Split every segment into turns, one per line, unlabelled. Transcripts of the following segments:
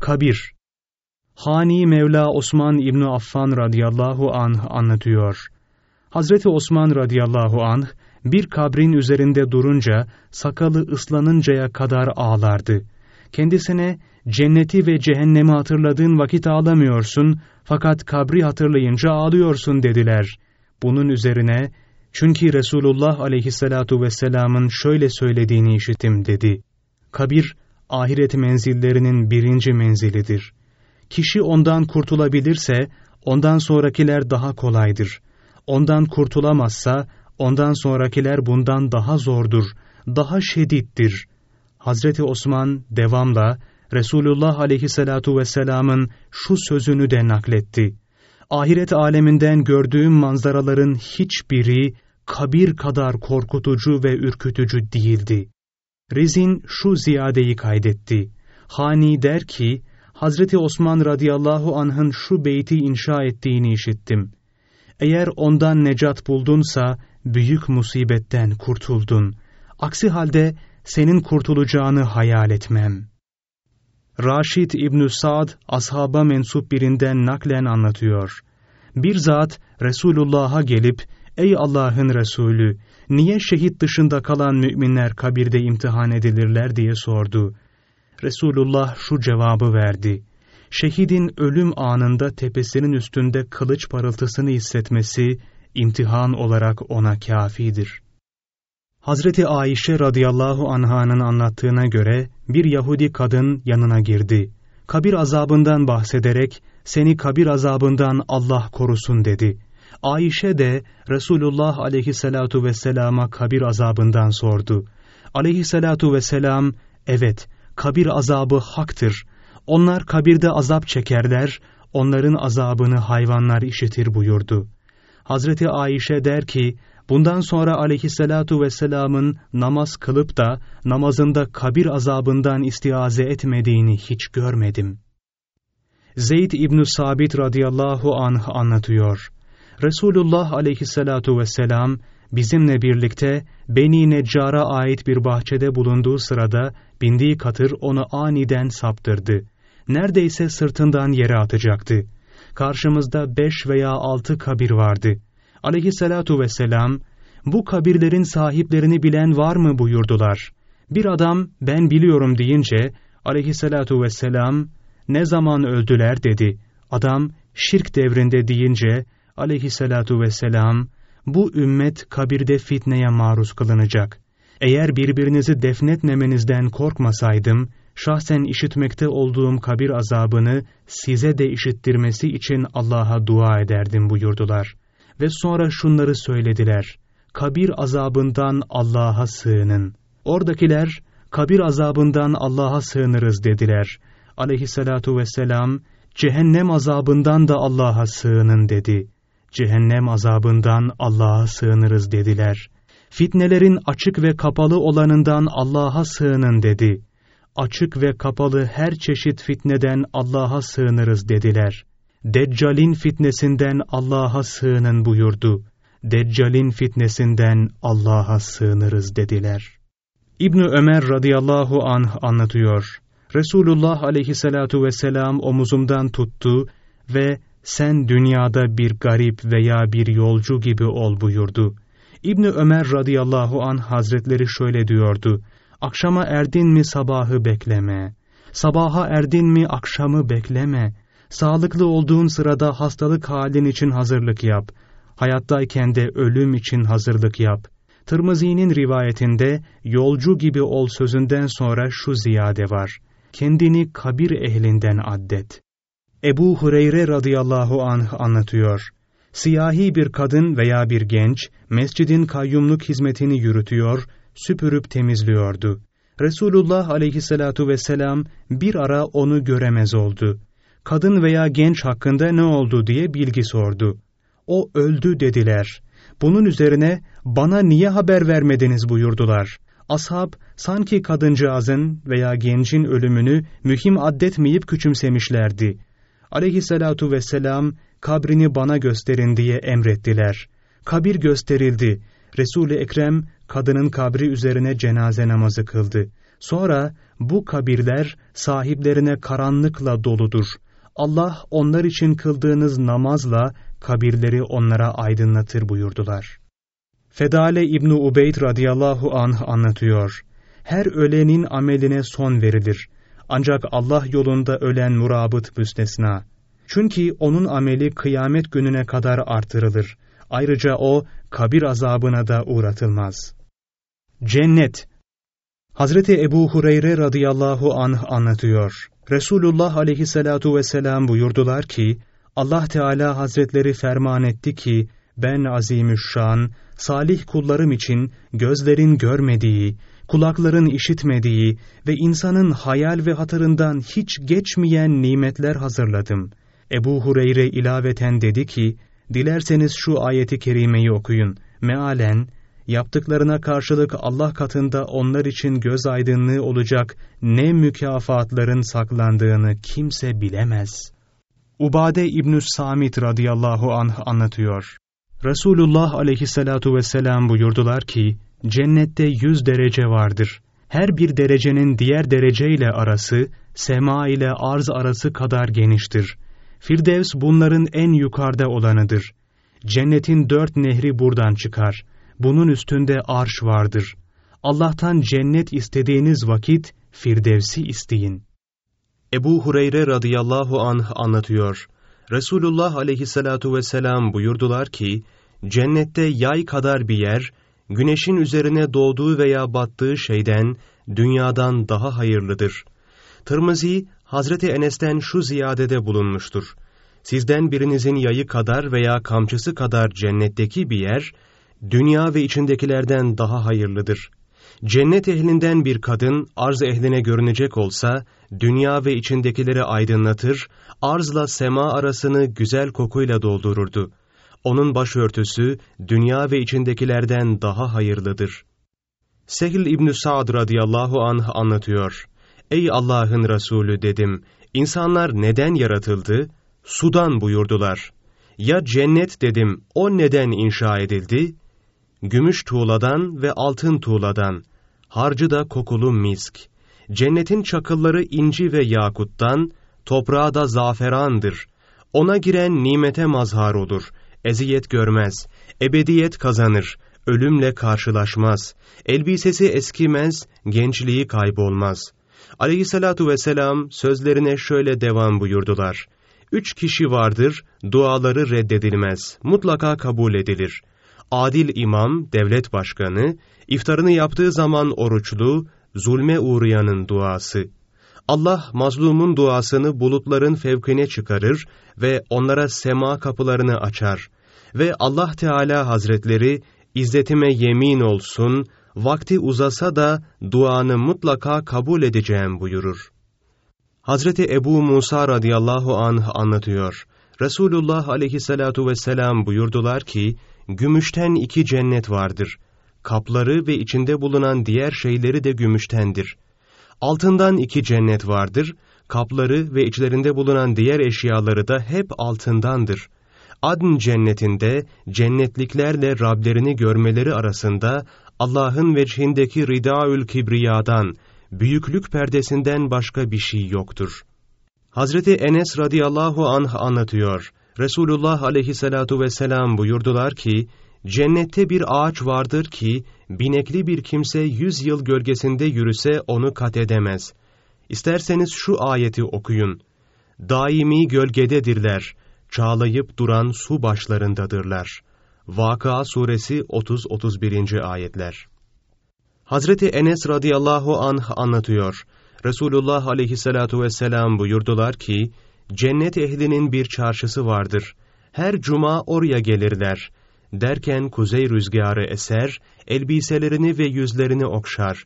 Kabir Hani Mevla Osman İbni Affan radıyallahu anh anlatıyor. Hazreti Osman radıyallahu anh bir kabrin üzerinde durunca sakalı ıslanıncaya kadar ağlardı. Kendisine cenneti ve cehennemi hatırladığın vakit ağlamıyorsun fakat kabri hatırlayınca ağlıyorsun dediler. Bunun üzerine çünkü Resulullah aleyhissalatu vesselamın şöyle söylediğini işittim dedi. Kabir ahiret menzillerinin birinci menzilidir. Kişi ondan kurtulabilirse ondan sonrakiler daha kolaydır. Ondan kurtulamazsa ondan sonrakiler bundan daha zordur, daha şedittir. Hazreti Osman devamla Resulullah aleyhissalatu vesselamın şu sözünü de nakletti. Ahiret aleminden gördüğüm manzaraların hiçbiri kabir kadar korkutucu ve ürkütücü değildi. Rezin şu ziyadeyi kaydetti. Hani der ki, Hazreti Osman radıyallahu anh'ın şu beyti inşa ettiğini işittim. Eğer ondan necat buldunsa, büyük musibetten kurtuldun. Aksi halde senin kurtulacağını hayal etmem. Raşid İbnü Sa'd, ashaba mensup birinden naklen anlatıyor. Bir zat, Resulullah'a gelip, Ey Allah'ın Resulü, niye şehit dışında kalan müminler kabirde imtihan edilirler diye sordu. Resulullah şu cevabı verdi. Şehidin ölüm anında tepesinin üstünde kılıç parıltısını hissetmesi, imtihan olarak ona kafidir. Hazreti Ayşe radıyallahu anh'ın anlattığına göre bir Yahudi kadın yanına girdi. Kabir azabından bahsederek seni kabir azabından Allah korusun dedi. Ayşe de Resulullah aleyhissalatu vesselama kabir azabından sordu. Aleyhissalatu vesselam evet kabir azabı haktır. Onlar kabirde azap çekerler, onların azabını hayvanlar işitir buyurdu. Hazreti Ayşe der ki, bundan sonra aleyhissalatu vesselamın namaz kılıp da namazında kabir azabından istiaze etmediğini hiç görmedim. Zeyd İbn Sabit radıyallahu anh anlatıyor. Resulullah aleyhissalatu vesselam bizimle birlikte Beni Neccar'a ait bir bahçede bulunduğu sırada bindiği katır onu aniden saptırdı. Neredeyse sırtından yere atacaktı. Karşımızda beş veya altı kabir vardı. Aleyhissalatu vesselam, bu kabirlerin sahiplerini bilen var mı buyurdular. Bir adam ben biliyorum deyince aleyhissalatu vesselam ne zaman öldüler dedi. Adam şirk devrinde deyince aleyhissalatu vesselam bu ümmet kabirde fitneye maruz kılınacak. Eğer birbirinizi defnetmemenizden korkmasaydım, şahsen işitmekte olduğum kabir azabını size de işittirmesi için Allah'a dua ederdim buyurdular. Ve sonra şunları söylediler. Kabir azabından Allah'a sığının. Oradakiler, kabir azabından Allah'a sığınırız dediler. Aleyhissalatu vesselam, cehennem azabından da Allah'a sığının dedi. Cehennem azabından Allah'a sığınırız dediler. Fitnelerin açık ve kapalı olanından Allah'a sığının dedi. Açık ve kapalı her çeşit fitneden Allah'a sığınırız dediler. Deccal'in fitnesinden Allah'a sığının buyurdu. Deccal'in fitnesinden Allah'a sığınırız dediler. İbni Ömer radıyallahu anh anlatıyor. Resulullah aleyhissalatu vesselam omuzumdan tuttu ve sen dünyada bir garip veya bir yolcu gibi ol buyurdu. İbni Ömer radıyallahu an hazretleri şöyle diyordu. Akşama erdin mi sabahı bekleme. Sabaha erdin mi akşamı bekleme. Sağlıklı olduğun sırada hastalık halin için hazırlık yap. Hayattayken de ölüm için hazırlık yap. Tirmizi'nin rivayetinde yolcu gibi ol sözünden sonra şu ziyade var. Kendini kabir ehlinden addet. Ebu Hureyre radıyallahu anh anlatıyor. Siyahi bir kadın veya bir genç mescidin kayyumluk hizmetini yürütüyor, süpürüp temizliyordu. Resulullah aleyhissalatu vesselam bir ara onu göremez oldu. Kadın veya genç hakkında ne oldu diye bilgi sordu. O öldü dediler. Bunun üzerine bana niye haber vermediniz buyurdular. Ashab sanki kadıncağızın veya gencin ölümünü mühim addetmeyip küçümsemişlerdi aleyhissalatu vesselam kabrini bana gösterin diye emrettiler. Kabir gösterildi. Resul-i Ekrem kadının kabri üzerine cenaze namazı kıldı. Sonra bu kabirler sahiplerine karanlıkla doludur. Allah onlar için kıldığınız namazla kabirleri onlara aydınlatır buyurdular. Fedale İbni Ubeyd radıyallahu anh anlatıyor. Her ölenin ameline son verilir. Ancak Allah yolunda ölen murabıt müstesna. Çünkü onun ameli kıyamet gününe kadar artırılır. Ayrıca o kabir azabına da uğratılmaz. Cennet Hazreti Ebu Hureyre radıyallahu anh anlatıyor. Resulullah aleyhissalatu vesselam buyurdular ki, Allah Teala Hazretleri ferman etti ki, ben azimüşşan, salih kullarım için gözlerin görmediği, kulakların işitmediği ve insanın hayal ve hatırından hiç geçmeyen nimetler hazırladım. Ebu Hureyre ilaveten dedi ki, dilerseniz şu ayeti kerimeyi okuyun. Mealen, yaptıklarına karşılık Allah katında onlar için göz aydınlığı olacak ne mükafatların saklandığını kimse bilemez. Ubade İbnü Samit radıyallahu anh anlatıyor. Resulullah aleyhissalatu vesselam buyurdular ki, cennette yüz derece vardır. Her bir derecenin diğer dereceyle arası, sema ile arz arası kadar geniştir. Firdevs bunların en yukarıda olanıdır. Cennetin dört nehri buradan çıkar. Bunun üstünde arş vardır. Allah'tan cennet istediğiniz vakit Firdevs'i isteyin. Ebu Hureyre radıyallahu anh anlatıyor. Resulullah aleyhissalatu vesselam buyurdular ki, cennette yay kadar bir yer, güneşin üzerine doğduğu veya battığı şeyden, dünyadan daha hayırlıdır. Tirmizi, Hazreti Enes'ten şu ziyadede bulunmuştur. Sizden birinizin yayı kadar veya kamçısı kadar cennetteki bir yer, dünya ve içindekilerden daha hayırlıdır. Cennet ehlinden bir kadın arz ehline görünecek olsa, dünya ve içindekileri aydınlatır, arzla sema arasını güzel kokuyla doldururdu. Onun başörtüsü, dünya ve içindekilerden daha hayırlıdır. Sehil İbn Sa'd radıyallahu anh anlatıyor. Ey Allah'ın Resulü dedim, insanlar neden yaratıldı? Sudan buyurdular. Ya cennet dedim, o neden inşa edildi? Gümüş tuğladan ve altın tuğladan, harcı da kokulu misk. Cennetin çakılları inci ve yakuttan, toprağı da zaferandır. Ona giren nimete mazhar olur, eziyet görmez, ebediyet kazanır, ölümle karşılaşmaz, elbisesi eskimez, gençliği kaybolmaz. Aleyhissalatu vesselam sözlerine şöyle devam buyurdular. Üç kişi vardır, duaları reddedilmez, mutlaka kabul edilir. Adil imam, devlet başkanı, iftarını yaptığı zaman oruçlu, zulme uğrayanın duası. Allah mazlumun duasını bulutların fevkine çıkarır ve onlara sema kapılarını açar. Ve Allah Teala Hazretleri, İzzetime yemin olsun, vakti uzasa da duanı mutlaka kabul edeceğim buyurur. Hazreti Ebu Musa radıyallahu anh anlatıyor. Resulullah aleyhissalatu vesselam buyurdular ki, gümüşten iki cennet vardır. Kapları ve içinde bulunan diğer şeyleri de gümüştendir. Altından iki cennet vardır. Kapları ve içlerinde bulunan diğer eşyaları da hep altındandır. Adn cennetinde cennetliklerle Rablerini görmeleri arasında Allah'ın vecihindeki ridaül kibriyadan, büyüklük perdesinden başka bir şey yoktur. Hazreti Enes radıyallahu anh anlatıyor. Resulullah aleyhissalatu vesselam buyurdular ki, cennette bir ağaç vardır ki, binekli bir kimse yüz yıl gölgesinde yürüse onu kat edemez. İsterseniz şu ayeti okuyun. Daimi gölgededirler, çağlayıp duran su başlarındadırlar. Vaka suresi 30-31. ayetler. Hazreti Enes radıyallahu anh anlatıyor. Resulullah aleyhissalatu vesselam buyurdular ki, cennet ehlinin bir çarşısı vardır. Her cuma oraya gelirler. Derken kuzey rüzgarı eser, elbiselerini ve yüzlerini okşar.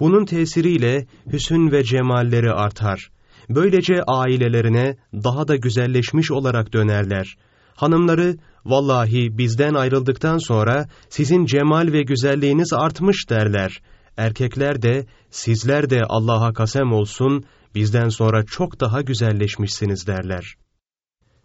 Bunun tesiriyle hüsün ve cemalleri artar. Böylece ailelerine daha da güzelleşmiş olarak dönerler. Hanımları, vallahi bizden ayrıldıktan sonra sizin cemal ve güzelliğiniz artmış derler. Erkekler de, sizler de Allah'a kasem olsun, bizden sonra çok daha güzelleşmişsiniz derler.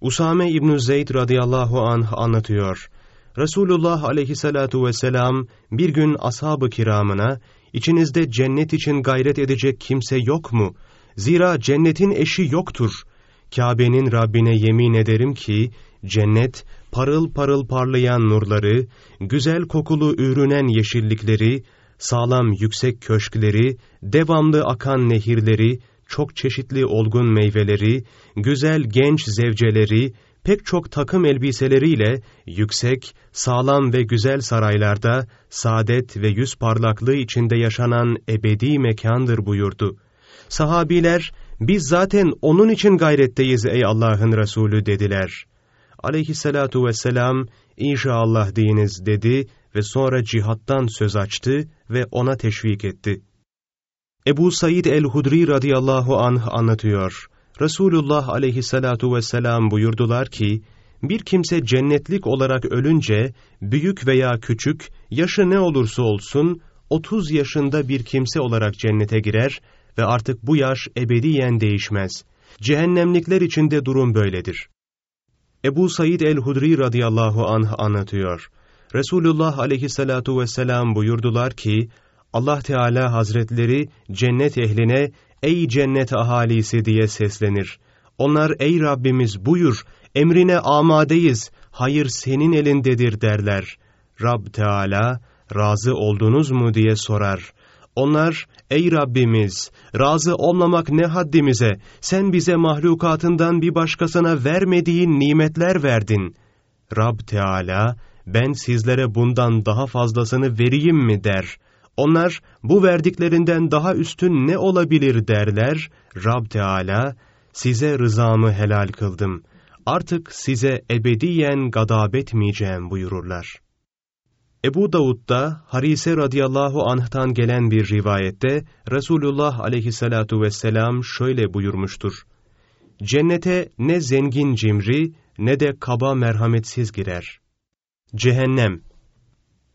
Usame İbn Zeyd radıyallahu anh anlatıyor. Resulullah aleyhissalatu vesselam bir gün ashab-ı kiramına
İçinizde cennet için gayret edecek kimse yok mu? Zira cennetin eşi yoktur. Kabe'nin Rabbine yemin ederim ki, cennet, parıl parıl parlayan nurları, güzel kokulu ürünen yeşillikleri, sağlam yüksek köşkleri, devamlı akan nehirleri, çok çeşitli olgun meyveleri, güzel genç zevceleri, pek çok takım elbiseleriyle yüksek, sağlam ve güzel saraylarda saadet ve yüz parlaklığı içinde yaşanan ebedi mekandır buyurdu. Sahabiler, biz zaten onun için gayretteyiz ey Allah'ın Resulü dediler. Aleyhissalatu vesselam, inşallah deyiniz dedi ve sonra cihattan söz açtı ve ona teşvik etti. Ebu Said el-Hudri radıyallahu anh anlatıyor. Resulullah aleyhissalatu vesselam buyurdular ki, bir kimse cennetlik olarak ölünce, büyük veya küçük, yaşı ne olursa olsun, 30 yaşında bir kimse olarak cennete girer ve artık bu yaş ebediyen değişmez. Cehennemlikler içinde durum böyledir. Ebu Said el-Hudri radıyallahu anh anlatıyor. Resulullah aleyhissalatu vesselam buyurdular ki, Allah Teala Hazretleri cennet ehline ''Ey cennet ahalisi'' diye seslenir. Onlar ''Ey Rabbimiz buyur, emrine amadeyiz, hayır senin elindedir'' derler. Rab Teala razı oldunuz mu diye sorar. Onlar, ''Ey Rabbimiz, razı olmamak ne haddimize, sen bize mahlukatından bir başkasına vermediğin nimetler verdin.'' Rab Teala, ben sizlere bundan daha fazlasını vereyim mi der. Onlar bu verdiklerinden daha üstün ne olabilir derler. Rab Teala size rızamı helal kıldım. Artık size ebediyen gadab etmeyeceğim buyururlar. Ebu Davud'da Harise radıyallahu anh'tan gelen bir rivayette Resulullah aleyhissalatu vesselam şöyle buyurmuştur. Cennete ne zengin cimri ne de kaba merhametsiz girer. Cehennem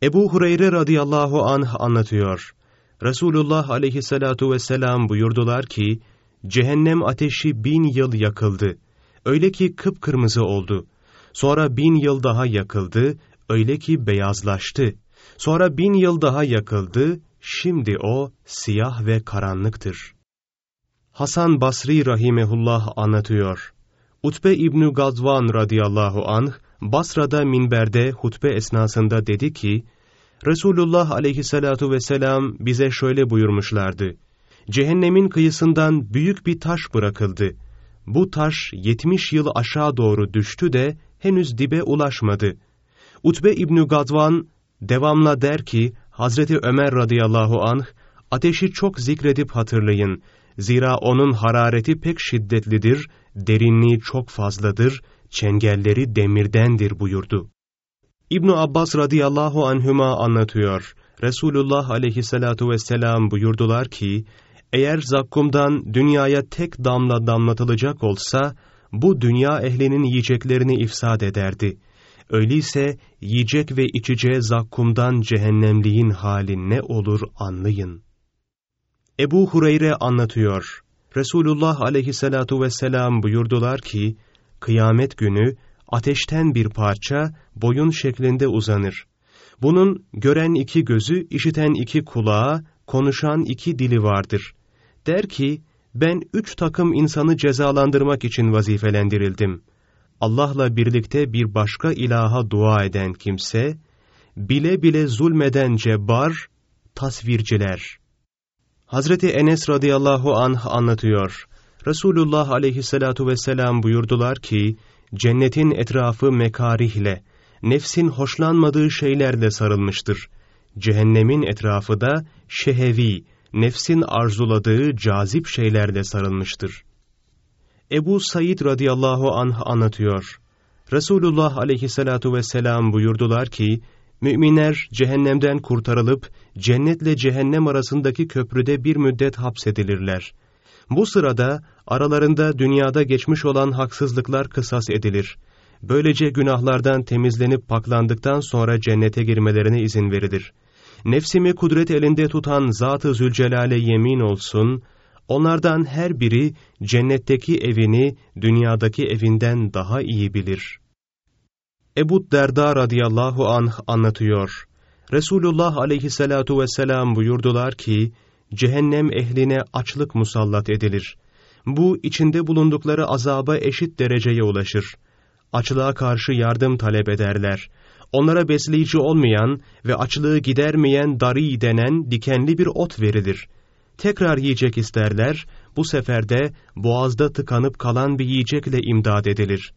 Ebu Hureyre radıyallahu anh anlatıyor. Resulullah aleyhissalatu vesselam buyurdular ki, cehennem ateşi bin yıl yakıldı. Öyle ki kıpkırmızı oldu. Sonra bin yıl daha yakıldı, öyle ki beyazlaştı. Sonra bin yıl daha yakıldı, şimdi o siyah ve karanlıktır. Hasan Basri rahimehullah anlatıyor. Utbe İbnü Gazvan radıyallahu anh, Basra'da minberde hutbe esnasında dedi ki, Resulullah aleyhissalatu vesselam bize şöyle buyurmuşlardı. Cehennemin kıyısından büyük bir taş bırakıldı. Bu taş 70 yıl aşağı doğru düştü de henüz dibe ulaşmadı. Utbe İbnü Gadvan devamla der ki, Hazreti Ömer radıyallahu anh, ateşi çok zikredip hatırlayın. Zira onun harareti pek şiddetlidir, derinliği çok fazladır, çengelleri demirdendir buyurdu. İbn Abbas radıyallahu anhüma anlatıyor. Resulullah aleyhissalatu vesselam buyurdular ki, eğer zakkumdan dünyaya tek damla damlatılacak olsa, bu dünya ehlinin yiyeceklerini ifsad ederdi. Öyleyse yiyecek ve içeceği zakkumdan cehennemliğin hali ne olur anlayın. Ebu Hureyre anlatıyor. Resulullah aleyhissalatu vesselam buyurdular ki, kıyamet günü ateşten bir parça boyun şeklinde uzanır. Bunun gören iki gözü, işiten iki kulağı, konuşan iki dili vardır. Der ki, ben üç takım insanı cezalandırmak için vazifelendirildim. Allah'la birlikte bir başka ilaha dua eden kimse, bile bile zulmeden cebbar, tasvirciler. Hazreti Enes radıyallahu anh anlatıyor. Resulullah aleyhissalatu vesselam buyurdular ki, cennetin etrafı mekarihle, nefsin hoşlanmadığı şeylerle sarılmıştır. Cehennemin etrafı da şehevi, nefsin arzuladığı cazip şeylerle sarılmıştır. Ebu Said radıyallahu anh anlatıyor. Resulullah aleyhissalatu vesselam buyurdular ki, Müminler cehennemden kurtarılıp cennetle cehennem arasındaki köprüde bir müddet hapsedilirler. Bu sırada aralarında dünyada geçmiş olan haksızlıklar kısas edilir. Böylece günahlardan temizlenip paklandıktan sonra cennete girmelerine izin verilir. Nefsimi kudret elinde tutan Zat-ı Zülcelal'e yemin olsun, onlardan her biri cennetteki evini dünyadaki evinden daha iyi bilir. Ebu Derda radıyallahu anh anlatıyor. Resulullah aleyhissalatu vesselam buyurdular ki, cehennem ehline açlık musallat edilir. Bu içinde bulundukları azaba eşit dereceye ulaşır. Açlığa karşı yardım talep ederler. Onlara besleyici olmayan ve açlığı gidermeyen dari denen dikenli bir ot verilir. Tekrar yiyecek isterler, bu sefer de boğazda tıkanıp kalan bir yiyecekle imdad edilir.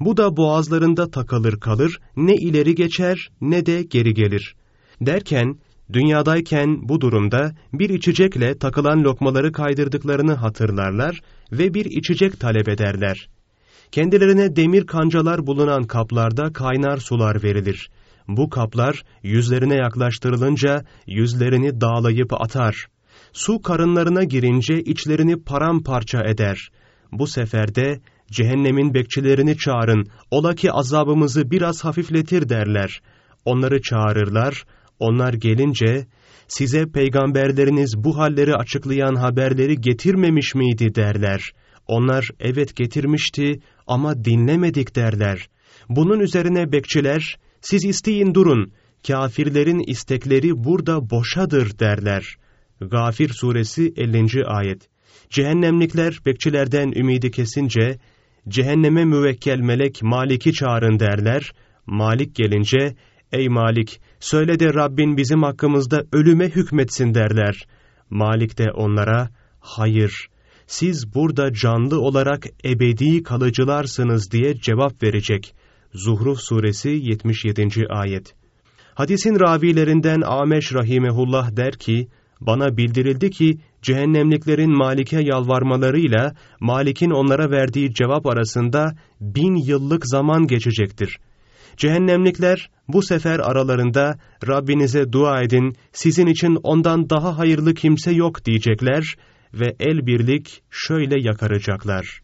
Bu da boğazlarında takılır kalır, ne ileri geçer ne de geri gelir. Derken, dünyadayken bu durumda bir içecekle takılan lokmaları kaydırdıklarını hatırlarlar ve bir içecek talep ederler. Kendilerine demir kancalar bulunan kaplarda kaynar sular verilir. Bu kaplar yüzlerine yaklaştırılınca yüzlerini dağlayıp atar. Su karınlarına girince içlerini paramparça eder. Bu sefer de cehennemin bekçilerini çağırın, ola ki azabımızı biraz hafifletir derler. Onları çağırırlar, onlar gelince, size peygamberleriniz bu halleri açıklayan haberleri getirmemiş miydi derler. Onlar evet getirmişti ama dinlemedik derler. Bunun üzerine bekçiler, siz isteyin durun, kafirlerin istekleri burada boşadır derler. Gafir suresi 50. ayet. Cehennemlikler bekçilerden ümidi kesince, cehenneme müvekkel melek Malik'i çağırın derler. Malik gelince, ey Malik, söyle de Rabbin bizim hakkımızda ölüme hükmetsin derler. Malik de onlara, hayır, siz burada canlı olarak ebedi kalıcılarsınız diye cevap verecek. Zuhruf suresi 77. ayet. Hadisin ravilerinden Ameş Rahimehullah der ki, bana bildirildi ki cehennemliklerin Malik'e yalvarmalarıyla Malik'in onlara verdiği cevap arasında bin yıllık zaman geçecektir. Cehennemlikler bu sefer aralarında Rabbinize dua edin, sizin için ondan daha hayırlı kimse yok diyecekler ve el birlik şöyle yakaracaklar.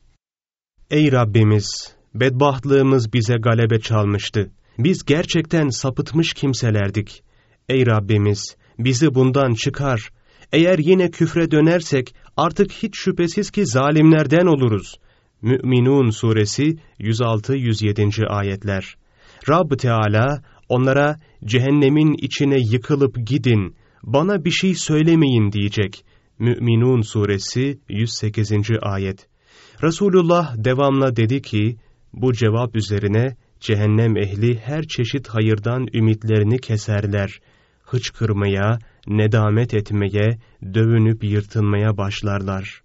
Ey Rabbimiz! Bedbahtlığımız bize galebe çalmıştı. Biz gerçekten sapıtmış kimselerdik. Ey Rabbimiz! Bizi bundan çıkar. Eğer yine küfre dönersek artık hiç şüphesiz ki zalimlerden oluruz. Mü'minun suresi 106-107. ayetler. Rabb Teala onlara cehennemin içine yıkılıp gidin, bana bir şey söylemeyin diyecek. Mü'minun suresi 108. ayet. Resulullah devamla dedi ki, bu cevap üzerine cehennem ehli her çeşit hayırdan ümitlerini keserler. Hıçkırmaya, nedamet etmeye, dövünüp yırtınmaya başlarlar.